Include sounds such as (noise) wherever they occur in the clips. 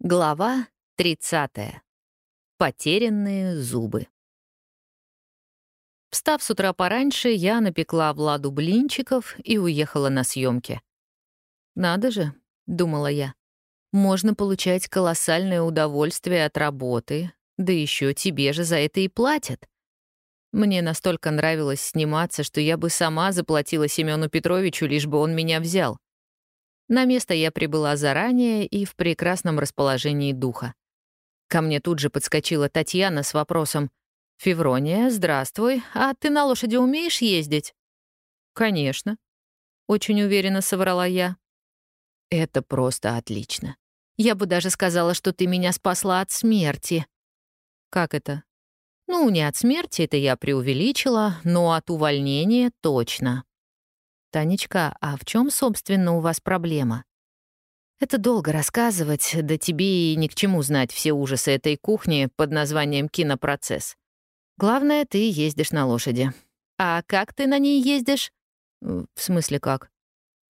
Глава 30. Потерянные зубы. Встав с утра пораньше, я напекла Владу блинчиков и уехала на съемки. «Надо же», — думала я, — «можно получать колоссальное удовольствие от работы, да еще тебе же за это и платят». Мне настолько нравилось сниматься, что я бы сама заплатила Семену Петровичу, лишь бы он меня взял. На место я прибыла заранее и в прекрасном расположении духа. Ко мне тут же подскочила Татьяна с вопросом «Феврония, здравствуй, а ты на лошади умеешь ездить?» «Конечно», — очень уверенно соврала я. «Это просто отлично. Я бы даже сказала, что ты меня спасла от смерти». «Как это?» «Ну, не от смерти, это я преувеличила, но от увольнения точно». «Танечка, а в чем, собственно, у вас проблема?» «Это долго рассказывать, да тебе и ни к чему знать все ужасы этой кухни под названием «кинопроцесс». Главное, ты ездишь на лошади. А как ты на ней ездишь? В смысле как?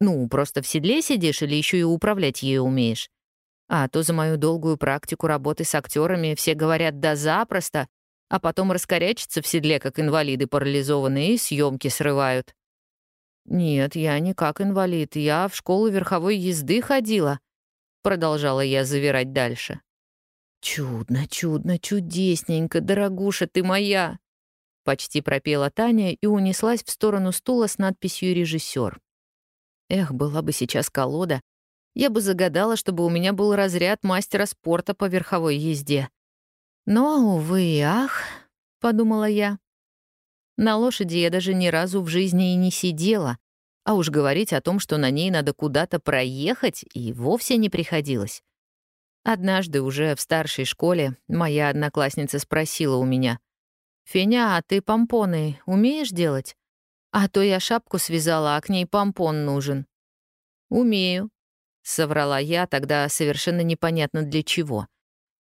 Ну, просто в седле сидишь или еще и управлять ею умеешь? А то за мою долгую практику работы с актерами все говорят «да запросто», а потом раскорячатся в седле, как инвалиды парализованные, и съемки срывают. «Нет, я не как инвалид, я в школу верховой езды ходила», — продолжала я завирать дальше. «Чудно, чудно, чудесненько, дорогуша ты моя!» Почти пропела Таня и унеслась в сторону стула с надписью «Режиссер». Эх, была бы сейчас колода, я бы загадала, чтобы у меня был разряд мастера спорта по верховой езде. Но, увы и ах, — подумала я, на лошади я даже ни разу в жизни и не сидела, а уж говорить о том, что на ней надо куда-то проехать, и вовсе не приходилось. Однажды уже в старшей школе моя одноклассница спросила у меня, «Феня, а ты помпоны умеешь делать? А то я шапку связала, а к ней помпон нужен». «Умею», — соврала я тогда совершенно непонятно для чего.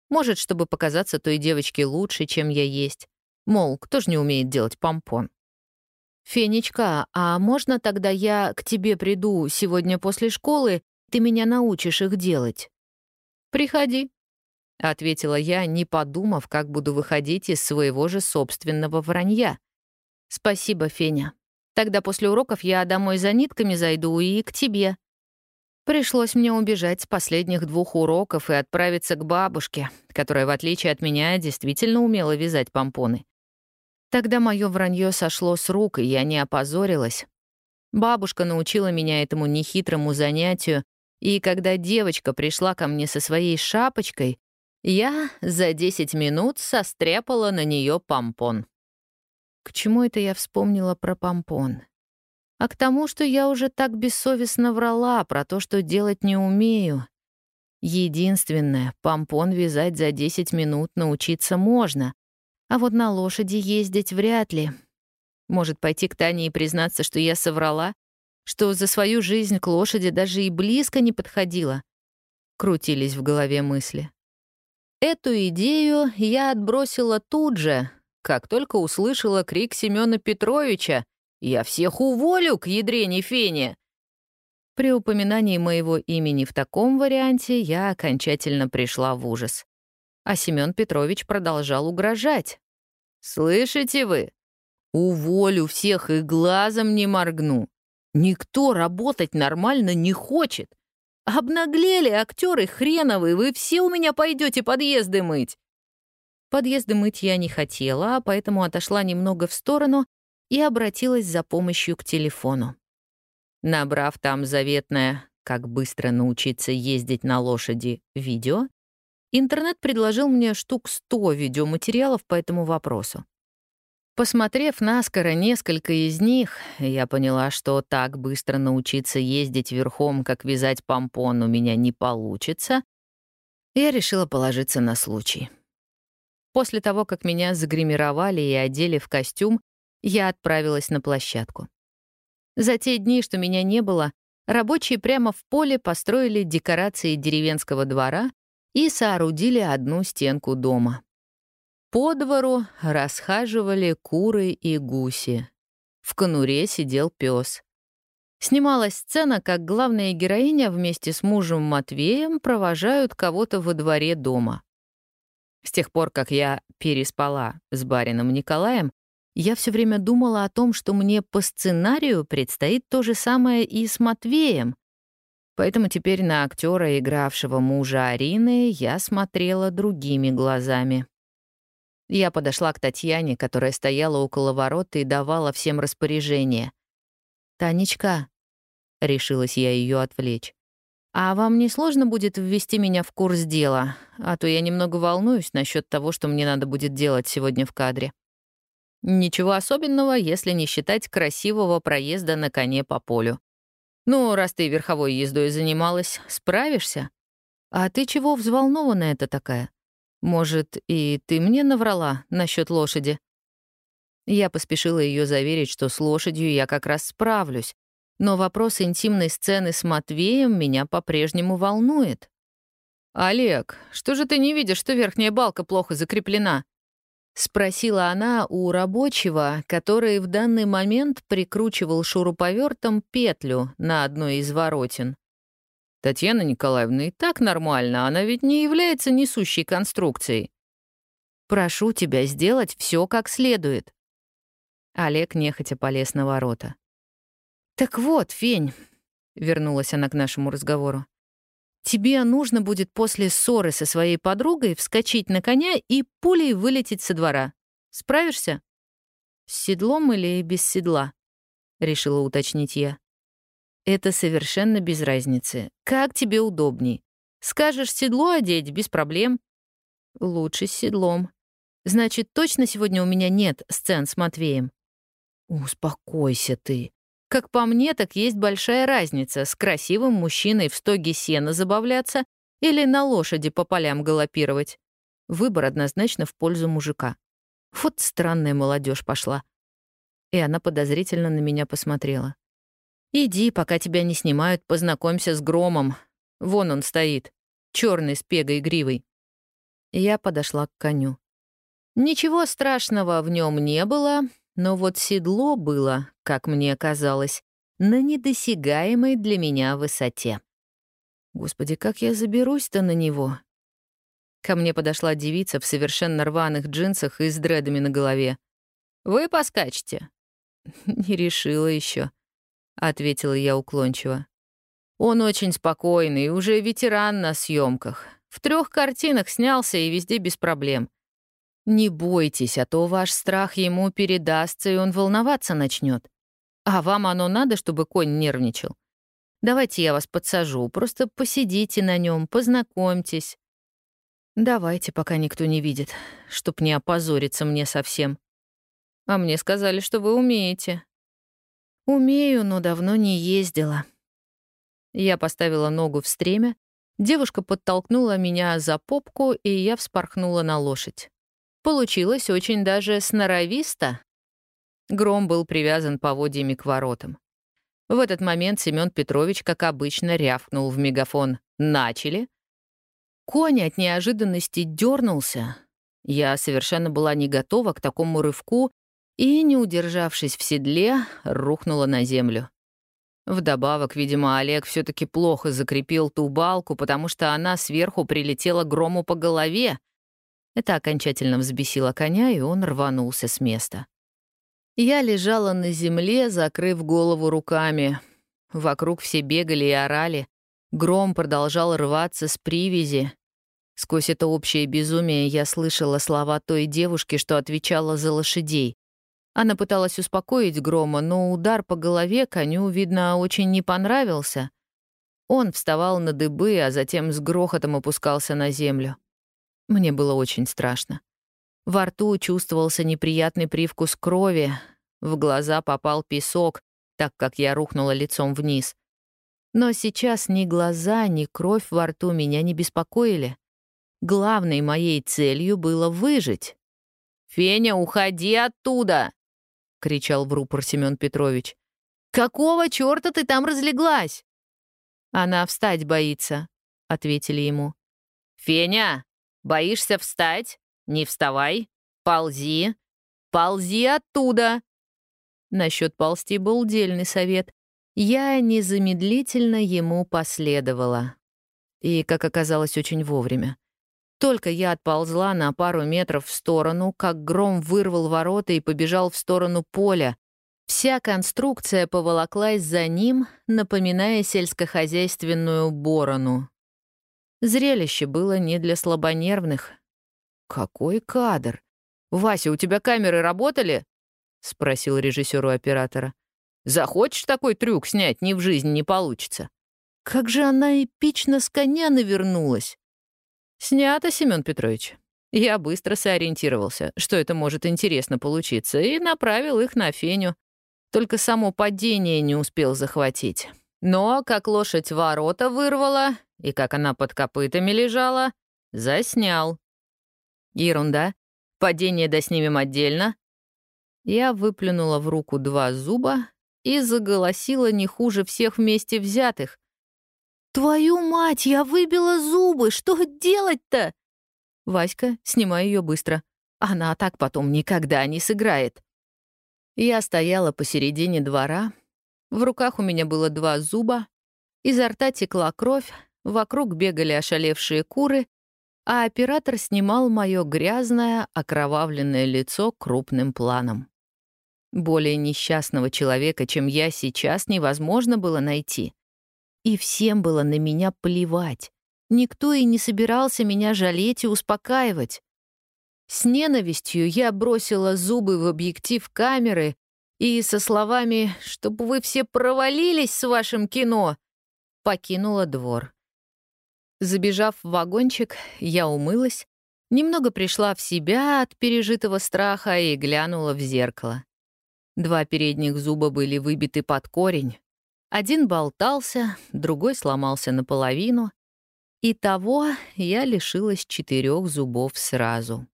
Может, чтобы показаться той девочке лучше, чем я есть. Мол, кто ж не умеет делать помпон? «Фенечка, а можно тогда я к тебе приду сегодня после школы, ты меня научишь их делать?» «Приходи», — ответила я, не подумав, как буду выходить из своего же собственного вранья. «Спасибо, Феня. Тогда после уроков я домой за нитками зайду и к тебе». Пришлось мне убежать с последних двух уроков и отправиться к бабушке, которая, в отличие от меня, действительно умела вязать помпоны. Тогда мое вранье сошло с рук, и я не опозорилась. Бабушка научила меня этому нехитрому занятию, и когда девочка пришла ко мне со своей шапочкой, я за 10 минут состряпала на нее помпон. К чему это я вспомнила про помпон? А к тому, что я уже так бессовестно врала про то, что делать не умею. Единственное, помпон вязать за 10 минут научиться можно, а вот на лошади ездить вряд ли. Может, пойти к Тане и признаться, что я соврала? Что за свою жизнь к лошади даже и близко не подходила? Крутились в голове мысли. Эту идею я отбросила тут же, как только услышала крик Семёна Петровича «Я всех уволю к ядрене фене!» При упоминании моего имени в таком варианте я окончательно пришла в ужас а Семён Петрович продолжал угрожать. «Слышите вы? Уволю всех и глазом не моргну. Никто работать нормально не хочет. Обнаглели актеры хреновые, вы все у меня пойдете подъезды мыть». Подъезды мыть я не хотела, а поэтому отошла немного в сторону и обратилась за помощью к телефону. Набрав там заветное «Как быстро научиться ездить на лошади» видео, Интернет предложил мне штук 100 видеоматериалов по этому вопросу. Посмотрев наскоро несколько из них, я поняла, что так быстро научиться ездить верхом, как вязать помпон, у меня не получится. Я решила положиться на случай. После того, как меня загримировали и одели в костюм, я отправилась на площадку. За те дни, что меня не было, рабочие прямо в поле построили декорации деревенского двора и соорудили одну стенку дома. По двору расхаживали куры и гуси. В конуре сидел пес. Снималась сцена, как главная героиня вместе с мужем Матвеем провожают кого-то во дворе дома. С тех пор, как я переспала с барином Николаем, я все время думала о том, что мне по сценарию предстоит то же самое и с Матвеем. Поэтому теперь на актера, игравшего мужа Арины, я смотрела другими глазами. Я подошла к Татьяне, которая стояла около ворот и давала всем распоряжение. «Танечка», — решилась я ее отвлечь, «а вам не сложно будет ввести меня в курс дела? А то я немного волнуюсь насчет того, что мне надо будет делать сегодня в кадре». Ничего особенного, если не считать красивого проезда на коне по полю. Ну, раз ты верховой ездой занималась, справишься? А ты чего взволнованная это такая? Может, и ты мне наврала насчет лошади? Я поспешила ее заверить, что с лошадью я как раз справлюсь, но вопрос интимной сцены с Матвеем меня по-прежнему волнует. «Олег, что же ты не видишь, что верхняя балка плохо закреплена?» — спросила она у рабочего, который в данный момент прикручивал шуруповертом петлю на одной из воротин. «Татьяна Николаевна, и так нормально, она ведь не является несущей конструкцией». «Прошу тебя сделать все как следует». Олег нехотя полез на ворота. «Так вот, Фень», — вернулась она к нашему разговору, Тебе нужно будет после ссоры со своей подругой вскочить на коня и пулей вылететь со двора. Справишься? С седлом или без седла? Решила уточнить я. Это совершенно без разницы. Как тебе удобней? Скажешь седло одеть без проблем. Лучше с седлом. Значит, точно сегодня у меня нет сцен с Матвеем? Успокойся ты. Как по мне, так есть большая разница с красивым мужчиной в стоге сена забавляться или на лошади по полям галопировать. Выбор однозначно в пользу мужика. Вот странная молодежь пошла. И она подозрительно на меня посмотрела. «Иди, пока тебя не снимают, познакомься с Громом. Вон он стоит, черный с пегой гривой». Я подошла к коню. Ничего страшного в нем не было, но вот седло было, как мне казалось, на недосягаемой для меня высоте. Господи, как я заберусь-то на него? Ко мне подошла девица в совершенно рваных джинсах и с дредами на голове. «Вы поскачете?» (laughs) «Не решила еще, ответила я уклончиво. «Он очень спокойный, уже ветеран на съемках. В трех картинах снялся и везде без проблем. Не бойтесь, а то ваш страх ему передастся, и он волноваться начнет. А вам оно надо, чтобы конь нервничал? Давайте я вас подсажу, просто посидите на нем, познакомьтесь. Давайте, пока никто не видит, чтоб не опозориться мне совсем. А мне сказали, что вы умеете. Умею, но давно не ездила. Я поставила ногу в стремя, девушка подтолкнула меня за попку, и я вспорхнула на лошадь. Получилось очень даже сноровисто. Гром был привязан поводьями к воротам. В этот момент Семён Петрович, как обычно, рявкнул в мегафон «Начали!». Конь от неожиданности дернулся. Я совершенно была не готова к такому рывку и, не удержавшись в седле, рухнула на землю. Вдобавок, видимо, Олег все таки плохо закрепил ту балку, потому что она сверху прилетела грому по голове, это окончательно взбесило коня, и он рванулся с места. Я лежала на земле, закрыв голову руками. Вокруг все бегали и орали. Гром продолжал рваться с привязи. Сквозь это общее безумие я слышала слова той девушки, что отвечала за лошадей. Она пыталась успокоить Грома, но удар по голове коню, видно, очень не понравился. Он вставал на дыбы, а затем с грохотом опускался на землю. Мне было очень страшно. Во рту чувствовался неприятный привкус крови, в глаза попал песок, так как я рухнула лицом вниз. Но сейчас ни глаза, ни кровь во рту меня не беспокоили. Главной моей целью было выжить. «Феня, уходи оттуда!» — кричал в рупор Семён Петрович. «Какого чёрта ты там разлеглась?» «Она встать боится», — ответили ему. «Феня, Боишься встать? Не вставай. Ползи. Ползи оттуда. Насчет ползти был дельный совет. Я незамедлительно ему последовала. И, как оказалось, очень вовремя. Только я отползла на пару метров в сторону, как гром вырвал ворота и побежал в сторону поля. Вся конструкция поволоклась за ним, напоминая сельскохозяйственную борону. Зрелище было не для слабонервных. «Какой кадр! Вася, у тебя камеры работали?» — спросил режиссер у оператора. «Захочешь такой трюк снять, ни в жизнь не получится». Как же она эпично с коня навернулась! «Снято, Семен Петрович». Я быстро сориентировался, что это может интересно получиться, и направил их на Феню. Только само падение не успел захватить. Но как лошадь ворота вырвала, и как она под копытами лежала, заснял. Ерунда. Падение доснимем отдельно. Я выплюнула в руку два зуба и заголосила не хуже всех вместе взятых. «Твою мать, я выбила зубы! Что делать-то?» «Васька, снимай ее быстро. Она так потом никогда не сыграет». Я стояла посередине двора. В руках у меня было два зуба. Изо рта текла кровь, вокруг бегали ошалевшие куры, а оператор снимал мое грязное, окровавленное лицо крупным планом. Более несчастного человека, чем я сейчас, невозможно было найти. И всем было на меня плевать. Никто и не собирался меня жалеть и успокаивать. С ненавистью я бросила зубы в объектив камеры и со словами «чтобы вы все провалились с вашим кино» покинула двор. Забежав в вагончик, я умылась, немного пришла в себя от пережитого страха и глянула в зеркало. Два передних зуба были выбиты под корень, один болтался, другой сломался наполовину. И того я лишилась четырех зубов сразу.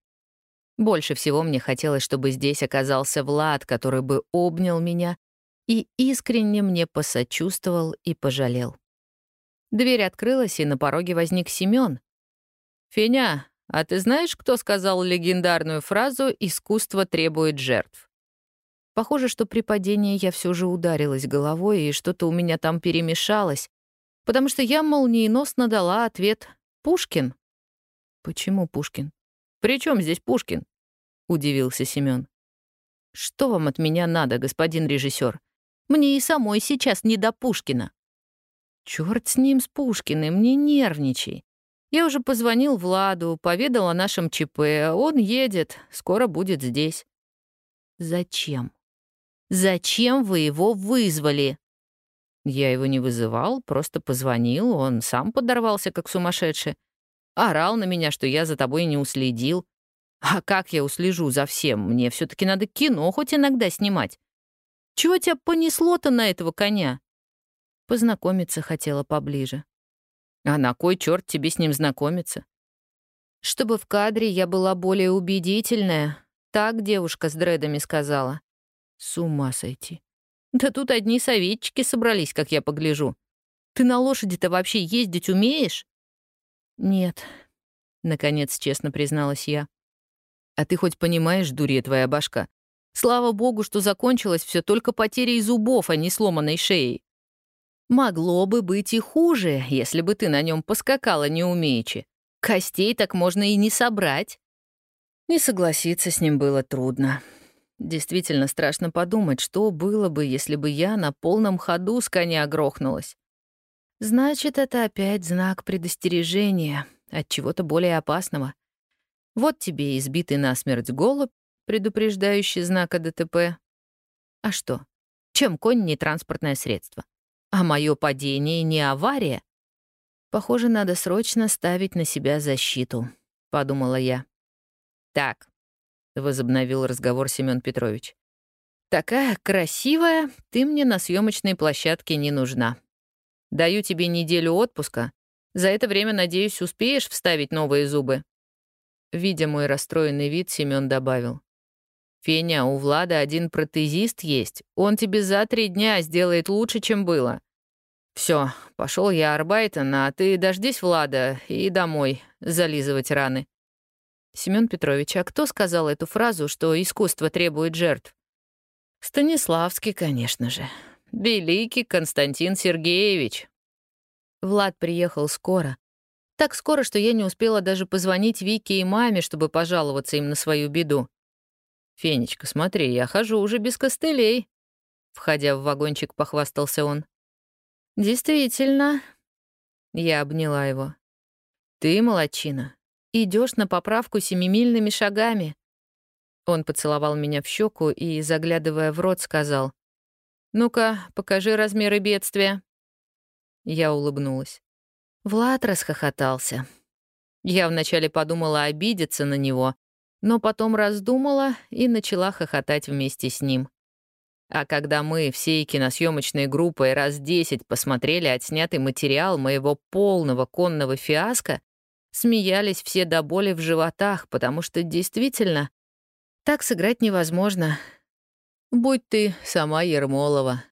Больше всего мне хотелось, чтобы здесь оказался Влад, который бы обнял меня и искренне мне посочувствовал и пожалел. Дверь открылась, и на пороге возник Семён. «Феня, а ты знаешь, кто сказал легендарную фразу «искусство требует жертв»?» Похоже, что при падении я все же ударилась головой, и что-то у меня там перемешалось, потому что я молниеносно дала ответ «Пушкин». «Почему Пушкин? При чем здесь Пушкин?» — удивился Семен. «Что вам от меня надо, господин режиссер? Мне и самой сейчас не до Пушкина». Черт с ним, с Пушкиным, не нервничай. Я уже позвонил Владу, поведал о нашем ЧП. Он едет, скоро будет здесь. Зачем? Зачем вы его вызвали?» Я его не вызывал, просто позвонил, он сам подорвался, как сумасшедший. Орал на меня, что я за тобой не уследил. А как я услежу за всем? Мне все таки надо кино хоть иногда снимать. Чего тебя понесло-то на этого коня? Познакомиться хотела поближе. А на кой черт тебе с ним знакомиться? Чтобы в кадре я была более убедительная, так девушка с дредами сказала. С ума сойти. Да тут одни советчики собрались, как я погляжу. Ты на лошади-то вообще ездить умеешь? Нет, наконец честно призналась я. А ты хоть понимаешь, дурья твоя башка? Слава богу, что закончилось все только потерей зубов, а не сломанной шеей. Могло бы быть и хуже, если бы ты на нем поскакала неумеючи. Костей так можно и не собрать. Не согласиться с ним было трудно. Действительно страшно подумать, что было бы, если бы я на полном ходу с коня грохнулась. Значит, это опять знак предостережения от чего-то более опасного. Вот тебе избитый насмерть голубь, предупреждающий знак ДТП. А что? Чем конь не транспортное средство? А мое падение не авария? Похоже, надо срочно ставить на себя защиту, подумала я. Так, — возобновил разговор Семён Петрович. «Такая красивая, ты мне на съемочной площадке не нужна. Даю тебе неделю отпуска. За это время, надеюсь, успеешь вставить новые зубы». Видя мой расстроенный вид, Семён добавил. «Феня, у Влада один протезист есть. Он тебе за три дня сделает лучше, чем было. Все, пошел я арбайтен, а ты дождись Влада и домой зализывать раны. Семён Петрович, а кто сказал эту фразу, что искусство требует жертв? Станиславский, конечно же. Великий Константин Сергеевич». Влад приехал скоро. Так скоро, что я не успела даже позвонить Вике и маме, чтобы пожаловаться им на свою беду. «Фенечка, смотри, я хожу уже без костылей», — входя в вагончик, похвастался он. «Действительно». Я обняла его. «Ты, молодчина, идешь на поправку семимильными шагами». Он поцеловал меня в щеку и, заглядывая в рот, сказал. «Ну-ка, покажи размеры бедствия». Я улыбнулась. Влад расхохотался. Я вначале подумала обидеться на него, но потом раздумала и начала хохотать вместе с ним. А когда мы всей киносъемочной группой раз десять посмотрели отснятый материал моего полного конного фиаско, смеялись все до боли в животах, потому что действительно так сыграть невозможно. Будь ты сама Ермолова.